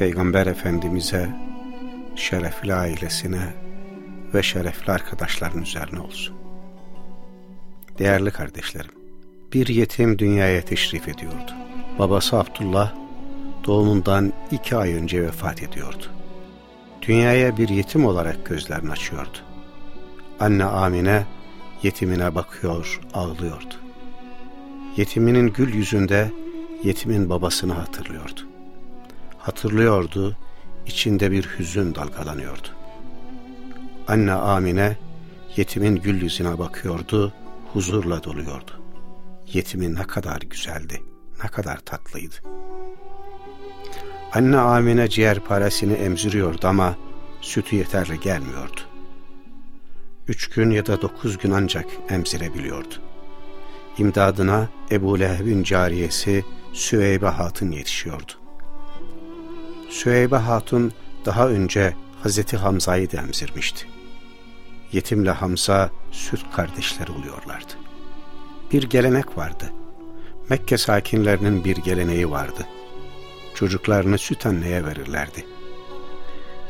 Peygamber Efendimiz'e, şerefli ailesine ve şerefli arkadaşların üzerine olsun. Değerli kardeşlerim, bir yetim dünyaya teşrif ediyordu. Babası Abdullah doğumundan iki ay önce vefat ediyordu. Dünyaya bir yetim olarak gözlerini açıyordu. Anne Amine yetimine bakıyor, ağlıyordu. Yetiminin gül yüzünde yetimin babasını hatırlıyordu. Hatırlıyordu, içinde bir hüzün dalgalanıyordu. Anne Amine yetimin gül yüzüne bakıyordu, huzurla doluyordu. Yetimin ne kadar güzeldi, ne kadar tatlıydı. Anne Amine ciğer parasını emziriyordu ama sütü yeterli gelmiyordu. Üç gün ya da dokuz gün ancak emzirebiliyordu. İmdadına Ebu Leheb'in cariyesi Süveybe Hatun yetişiyordu. Süveybe Hatun daha önce Hazreti Hamza'yı da emzirmişti. Yetimle Hamza süt kardeşleri oluyorlardı. Bir gelenek vardı. Mekke sakinlerinin bir geleneği vardı. Çocuklarını süt anneye verirlerdi.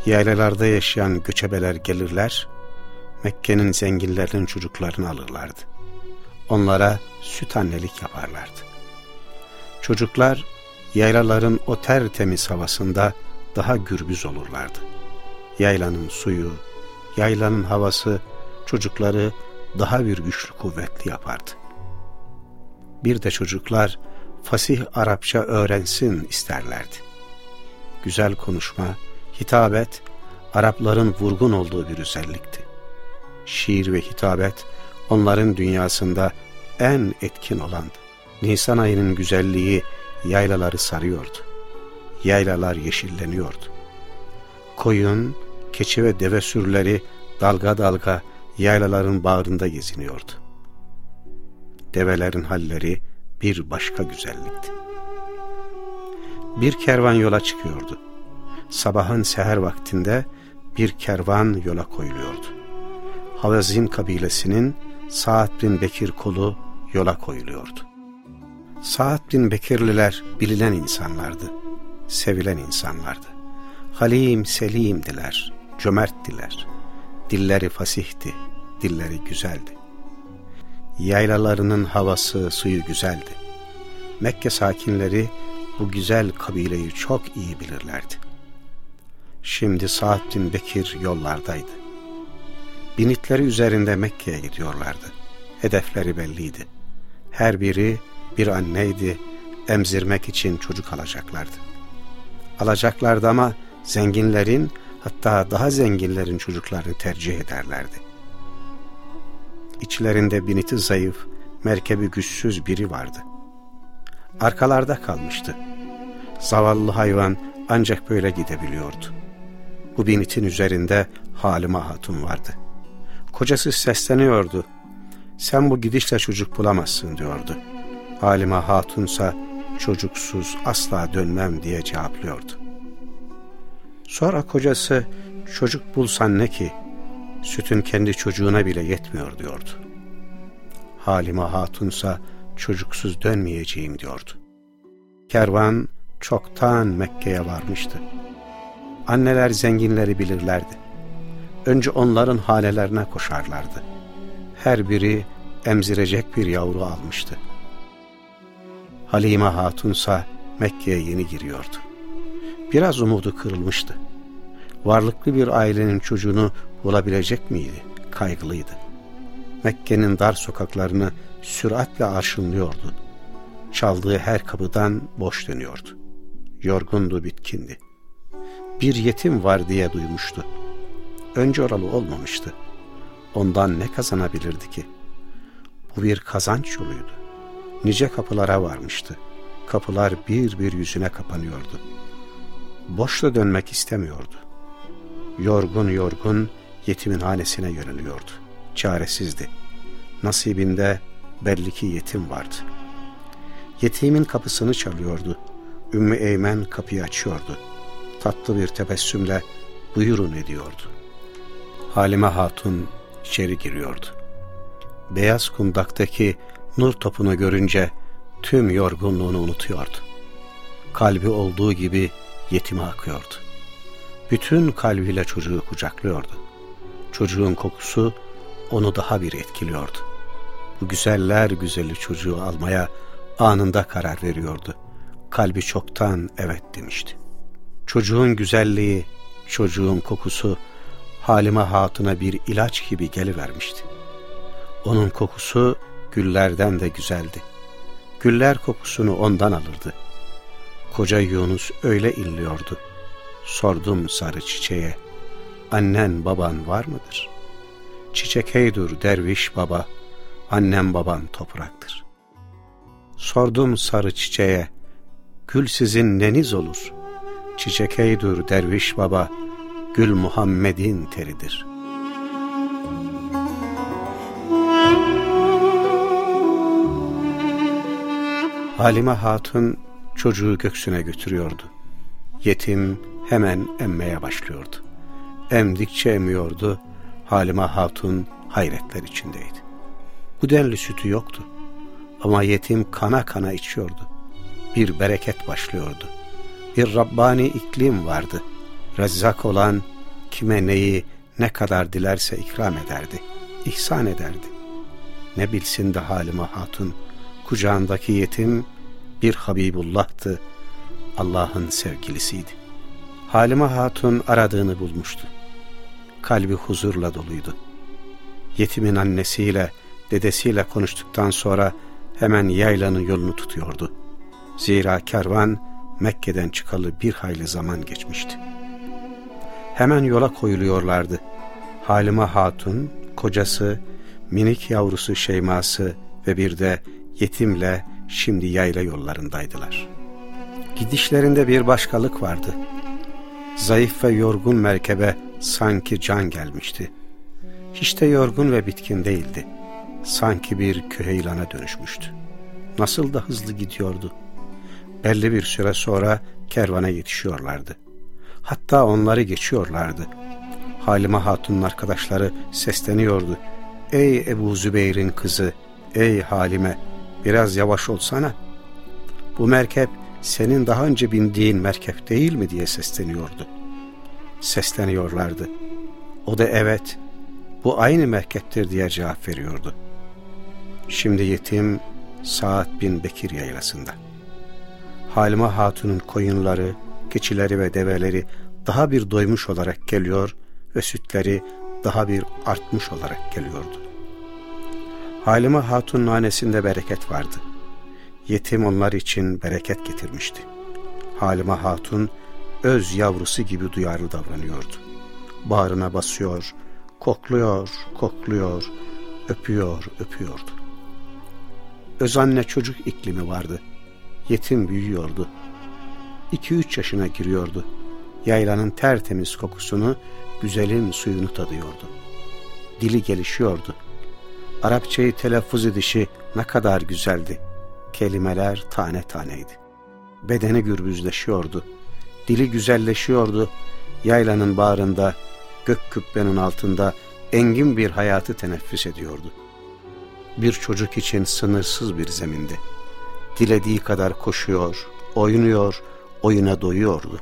Yaylalarda yaşayan göçebeler gelirler, Mekke'nin zenginlerinin çocuklarını alırlardı. Onlara süt annelik yaparlardı. Çocuklar yaylaların o tertemiz havasında daha gürbüz olurlardı. Yaylanın suyu, yaylanın havası çocukları daha bir güçlü kuvvetli yapardı. Bir de çocuklar fasih Arapça öğrensin isterlerdi. Güzel konuşma, hitabet, Arapların vurgun olduğu bir özellikti. Şiir ve hitabet onların dünyasında en etkin olandı. Nisan ayının güzelliği yaylaları sarıyordu. Yaylalar yeşilleniyordu. Koyun, keçi ve deve sürüleri dalga dalga yaylaların bağrında geziniyordu. Develerin halleri bir başka güzellikti. Bir kervan yola çıkıyordu. Sabahın seher vaktinde bir kervan yola koyuluyordu. Havazin kabilesinin Saad bin Bekir kolu yola koyuluyordu. Saad bin Bekirliler bilinen insanlardı, sevilen insanlardı. Halim selimdiler, cömerttiler. Dilleri fasihti, dilleri güzeldi. Yaylalarının havası, suyu güzeldi. Mekke sakinleri bu güzel kabileyi çok iyi bilirlerdi. Şimdi Saad bin Bekir yollardaydı. Binitleri üzerinde Mekke'ye gidiyorlardı. Hedefleri belliydi. Her biri bir anneydi, emzirmek için çocuk alacaklardı. Alacaklardı ama zenginlerin hatta daha zenginlerin çocuklarını tercih ederlerdi. İçlerinde biniti zayıf, merkebi güçsüz biri vardı. Arkalarda kalmıştı. Zavallı hayvan ancak böyle gidebiliyordu. Bu binitin üzerinde Halime Hatun vardı. Kocası sesleniyordu. Sen bu gidişle çocuk bulamazsın diyordu. Halime Hatunsa çocuksuz asla dönmem diye cevaplıyordu. Sonra kocası çocuk bulsan ne ki sütün kendi çocuğuna bile yetmiyor diyordu. Halime Hatunsa çocuksuz dönmeyeceğim diyordu. Kervan çoktan Mekke'ye varmıştı. Anneler zenginleri bilirlerdi. Önce onların hanelerine koşarlardı. Her biri emzirecek bir yavru almıştı. Halime Hatunsa Mekke'ye yeni giriyordu. Biraz umudu kırılmıştı. Varlıklı bir ailenin çocuğunu bulabilecek miydi? Kaygılıydı. Mekke'nin dar sokaklarını süratle arşınlıyordu. Çaldığı her kapıdan boş dönüyordu. Yorgundu, bitkindi. Bir yetim var diye duymuştu. Önce oralı olmamıştı. Ondan ne kazanabilirdi ki? Bu bir kazanç yoluydu nice kapılara varmıştı. Kapılar bir bir yüzüne kapanıyordu. boşta dönmek istemiyordu. Yorgun yorgun yetimin hanesine yöneliyordu. Çaresizdi. Nasibinde belli ki yetim vardı. Yetimin kapısını çalıyordu. Ümmü Eymen kapıyı açıyordu. Tatlı bir tebessümle buyurun ediyordu. Halime Hatun içeri giriyordu. Beyaz kundaktaki nur topunu görünce tüm yorgunluğunu unutuyordu. Kalbi olduğu gibi yetime akıyordu. Bütün kalbiyle çocuğu kucaklıyordu. Çocuğun kokusu onu daha bir etkiliyordu. Bu güzeller güzeli çocuğu almaya anında karar veriyordu. Kalbi çoktan evet demişti. Çocuğun güzelliği, çocuğun kokusu Halime Hatun'a bir ilaç gibi gelivermişti. Onun kokusu güllerden de güzeldi. Güller kokusunu ondan alırdı. Koca Yunus öyle inliyordu. Sordum sarı çiçeğe, annen baban var mıdır? Çiçek heydur derviş baba, annem baban topraktır. Sordum sarı çiçeğe, gül sizin neniz olur? Çiçek heydur derviş baba, gül Muhammed'in teridir. Halime Hatun çocuğu göksüne götürüyordu. Yetim hemen emmeye başlıyordu. Emdikçe emiyordu, Halime Hatun hayretler içindeydi. Bu denli sütü yoktu. Ama yetim kana kana içiyordu. Bir bereket başlıyordu. Bir Rabbani iklim vardı. Rezzak olan kime neyi ne kadar dilerse ikram ederdi. ihsan ederdi. Ne bilsin de Halime Hatun, kucağındaki yetim bir Habibullah'tı. Allah'ın sevgilisiydi. Halime Hatun aradığını bulmuştu. Kalbi huzurla doluydu. Yetimin annesiyle, dedesiyle konuştuktan sonra hemen yaylanın yolunu tutuyordu. Zira kervan Mekke'den çıkalı bir hayli zaman geçmişti. Hemen yola koyuluyorlardı. Halime Hatun, kocası, minik yavrusu Şeyması ve bir de yetimle şimdi yayla yollarındaydılar. Gidişlerinde bir başkalık vardı. Zayıf ve yorgun merkebe sanki can gelmişti. Hiç de yorgun ve bitkin değildi. Sanki bir küheylana dönüşmüştü. Nasıl da hızlı gidiyordu. Belli bir süre sonra kervana yetişiyorlardı. Hatta onları geçiyorlardı. Halime Hatun'un arkadaşları sesleniyordu. Ey Ebu Zübeyir'in kızı, ey Halime, biraz yavaş olsana. Bu merkep senin daha önce bindiğin merkep değil mi diye sesleniyordu. Sesleniyorlardı. O da evet, bu aynı merkeptir diye cevap veriyordu. Şimdi yetim Saat bin Bekir yaylasında. Halime Hatun'un koyunları, keçileri ve develeri daha bir doymuş olarak geliyor ve sütleri daha bir artmış olarak geliyordu. Halime Hatun nanesinde bereket vardı. Yetim onlar için bereket getirmişti. Halime Hatun öz yavrusu gibi duyarlı davranıyordu. Bağrına basıyor, kokluyor, kokluyor, öpüyor, öpüyordu. Öz anne çocuk iklimi vardı. Yetim büyüyordu. 2-3 yaşına giriyordu. Yaylanın tertemiz kokusunu, güzelin suyunu tadıyordu. Dili gelişiyordu. Arapçayı telaffuz edişi ne kadar güzeldi. Kelimeler tane taneydi. Bedeni gürbüzleşiyordu. Dili güzelleşiyordu. Yaylanın bağrında, gök kübbenin altında engin bir hayatı teneffüs ediyordu. Bir çocuk için sınırsız bir zemindi. Dilediği kadar koşuyor, oynuyor, oyuna doyuyordu.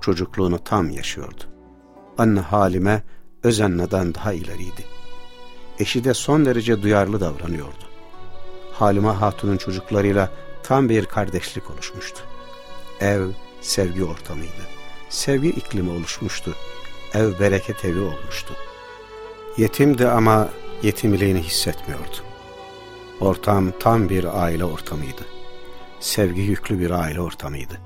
Çocukluğunu tam yaşıyordu. Anne Halime Özenne'den daha ileriydi. Eşi de son derece duyarlı davranıyordu. Halime Hatun'un çocuklarıyla tam bir kardeşlik oluşmuştu. Ev sevgi ortamıydı. Sevgi iklimi oluşmuştu. Ev bereket evi olmuştu. Yetimdi ama yetimliğini hissetmiyordu. Ortam tam bir aile ortamıydı. Sevgi yüklü bir aile ortamıydı.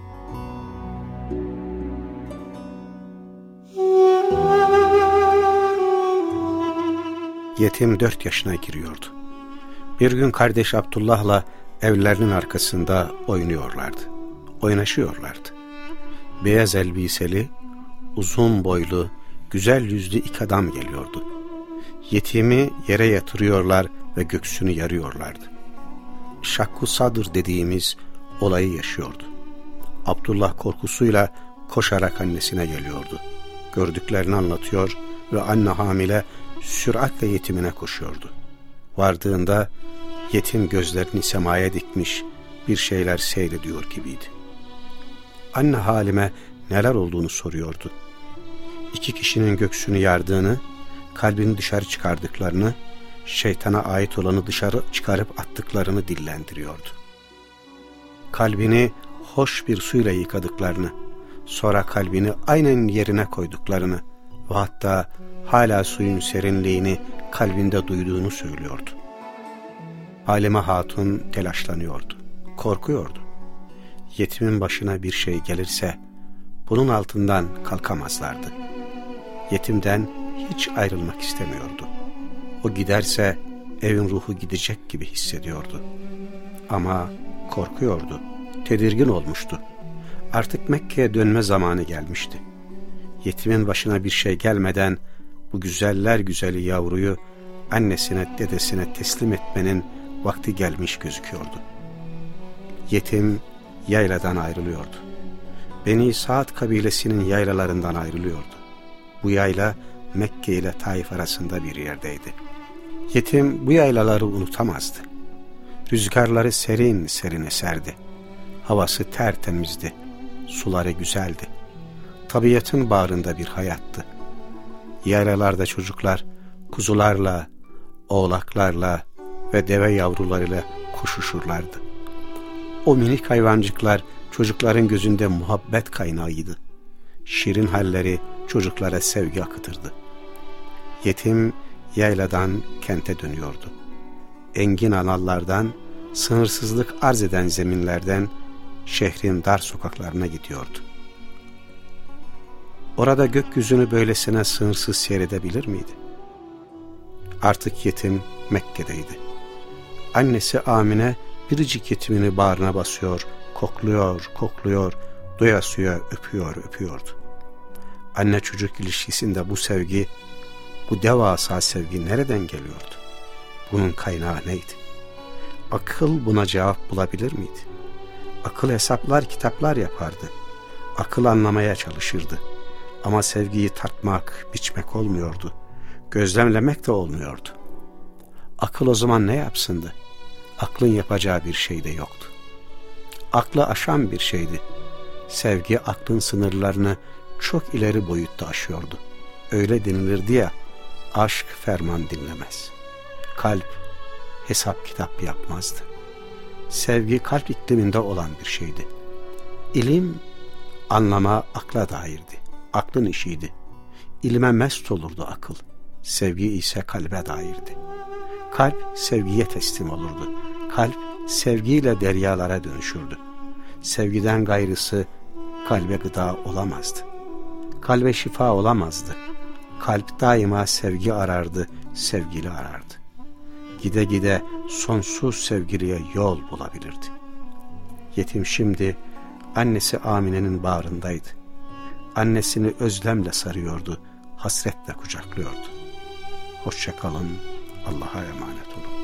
Yetim dört yaşına giriyordu. Bir gün kardeş Abdullah'la evlerinin arkasında oynuyorlardı. Oynaşıyorlardı. beyaz elbiseli, uzun boylu, güzel yüzlü iki adam geliyordu. Yetimi yere yatırıyorlar ve göksünü yarıyorlardı. Şakku Sadır dediğimiz olayı yaşıyordu. Abdullah korkusuyla koşarak annesine geliyordu. Gördüklerini anlatıyor ve anne hamile süratle yetimine koşuyordu. Vardığında yetim gözlerini semaya dikmiş bir şeyler seyrediyor gibiydi. Anne halime neler olduğunu soruyordu. İki kişinin göksünü yardığını, kalbini dışarı çıkardıklarını, şeytana ait olanı dışarı çıkarıp attıklarını dillendiriyordu. Kalbini hoş bir suyla yıkadıklarını, sonra kalbini aynen yerine koyduklarını ve hatta hala suyun serinliğini kalbinde duyduğunu söylüyordu. Halime Hatun telaşlanıyordu, korkuyordu. Yetimin başına bir şey gelirse bunun altından kalkamazlardı. Yetimden hiç ayrılmak istemiyordu. O giderse evin ruhu gidecek gibi hissediyordu. Ama korkuyordu, tedirgin olmuştu. Artık Mekke'ye dönme zamanı gelmişti. Yetimin başına bir şey gelmeden bu güzeller güzeli yavruyu annesine dedesine teslim etmenin vakti gelmiş gözüküyordu. Yetim yayladan ayrılıyordu. Beni Saat kabilesinin yaylalarından ayrılıyordu. Bu yayla Mekke ile Taif arasında bir yerdeydi. Yetim bu yaylaları unutamazdı. Rüzgarları serin serin eserdi. Havası tertemizdi. Suları güzeldi. Tabiatın bağrında bir hayattı. Yaylalarda çocuklar kuzularla, oğlaklarla ve deve yavrularıyla koşuşurlardı. O minik hayvancıklar çocukların gözünde muhabbet kaynağıydı. Şirin halleri çocuklara sevgi akıtırdı. Yetim yayladan kente dönüyordu. Engin anallardan, sınırsızlık arz eden zeminlerden şehrin dar sokaklarına gidiyordu. Orada gökyüzünü böylesine sınırsız seyredebilir miydi? Artık yetim Mekke'deydi. Annesi Amine biricik yetimini bağrına basıyor, kokluyor, kokluyor, doyasıya öpüyor, öpüyordu. Anne çocuk ilişkisinde bu sevgi, bu devasa sevgi nereden geliyordu? Bunun kaynağı neydi? Akıl buna cevap bulabilir miydi? Akıl hesaplar, kitaplar yapardı. Akıl anlamaya çalışırdı. Ama sevgiyi tatmak, biçmek olmuyordu. Gözlemlemek de olmuyordu. Akıl o zaman ne yapsındı? Aklın yapacağı bir şey de yoktu. Aklı aşan bir şeydi. Sevgi aklın sınırlarını çok ileri boyutta aşıyordu. Öyle denilirdi ya, aşk ferman dinlemez. Kalp hesap kitap yapmazdı. Sevgi kalp ikliminde olan bir şeydi. İlim anlama akla dairdi. Aklın işiydi. İlime mest olurdu akıl. Sevgi ise kalbe dairdi. Kalp sevgiye teslim olurdu. Kalp sevgiyle deryalara dönüşürdü. Sevgiden gayrısı kalbe gıda olamazdı. Kalbe şifa olamazdı. Kalp daima sevgi arardı, sevgili arardı. Gide gide sonsuz sevgiliye yol bulabilirdi. Yetim şimdi annesi Amine'nin bağrındaydı. Annesini özlemle sarıyordu, hasretle kucaklıyordu. Hoşçakalın, Allah'a emanet olun.